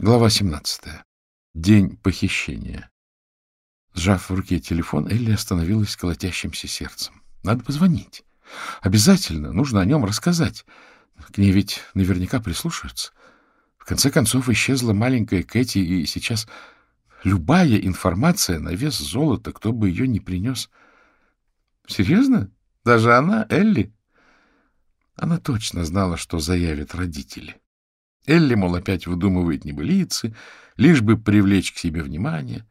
Глава 17. День похищения. Сжав в руке телефон, Элли остановилась с колотящимся сердцем. Надо позвонить. Обязательно нужно о нем рассказать. К ней ведь наверняка прислушаются. В конце концов, исчезла маленькая Кэти, и сейчас любая информация на вес золота, кто бы ее ни принес. Серьезно? Даже она, Элли? Она точно знала, что заявят родители. Элли, мол, опять выдумывает небылицы, лишь бы привлечь к себе внимание.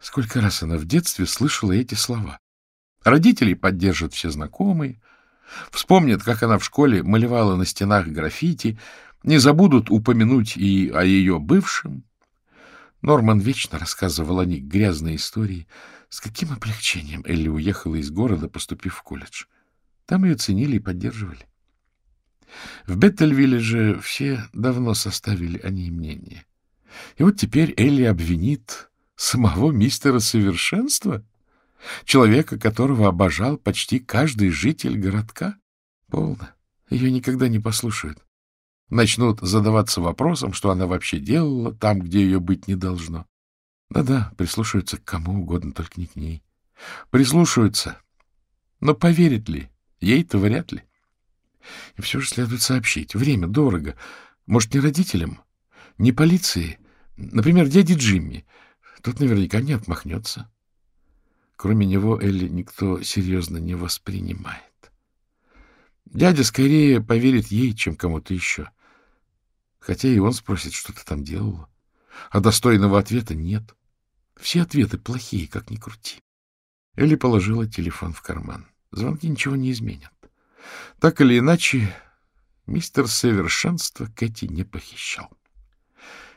Сколько раз она в детстве слышала эти слова. Родителей поддержат все знакомые, вспомнят, как она в школе малевала на стенах граффити, не забудут упомянуть и о ее бывшем. Норман вечно рассказывал о них грязные истории. С каким облегчением Элли уехала из города, поступив в колледж. Там ее ценили и поддерживали. В Беттельвилле же все давно составили о ней мнение. И вот теперь Элли обвинит самого мистера Совершенства, человека, которого обожал почти каждый житель городка. Полно. Ее никогда не послушают. Начнут задаваться вопросом, что она вообще делала там, где ее быть не должно. Да-да, прислушаются к кому угодно, только не к ней. Прислушаются. Но поверит ли? Ей-то вряд ли. И все же следует сообщить. Время дорого. Может, не родителям, не полиции, например, дяде Джимми. Тот наверняка не отмахнется. Кроме него Элли никто серьезно не воспринимает. Дядя скорее поверит ей, чем кому-то еще. Хотя и он спросит, что ты там делала. А достойного ответа нет. Все ответы плохие, как ни крути. Элли положила телефон в карман. Звонки ничего не изменят. Так или иначе, мистер Совершенство Кэти не похищал.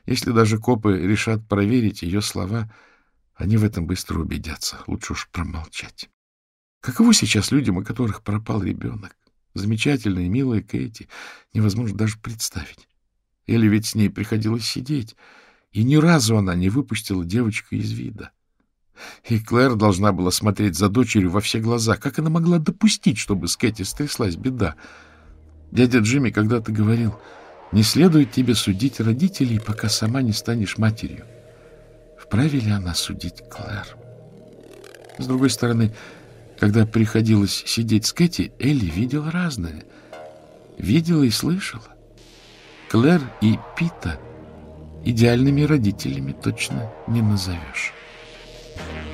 Если даже копы решат проверить ее слова, они в этом быстро убедятся. Лучше уж промолчать. Каково сейчас людям, у которых пропал ребенок? Замечательная милая Кэти невозможно даже представить. Или ведь с ней приходилось сидеть, и ни разу она не выпустила девочку из вида. И Клэр должна была смотреть за дочерью во все глаза. Как она могла допустить, чтобы с Кэти стряслась беда? Дядя Джимми когда-то говорил, не следует тебе судить родителей, пока сама не станешь матерью. Вправе ли она судить Клэр? С другой стороны, когда приходилось сидеть с Кэти, Элли видела разное. Видела и слышала. Клэр и Пита идеальными родителями точно не назовешь. Bye.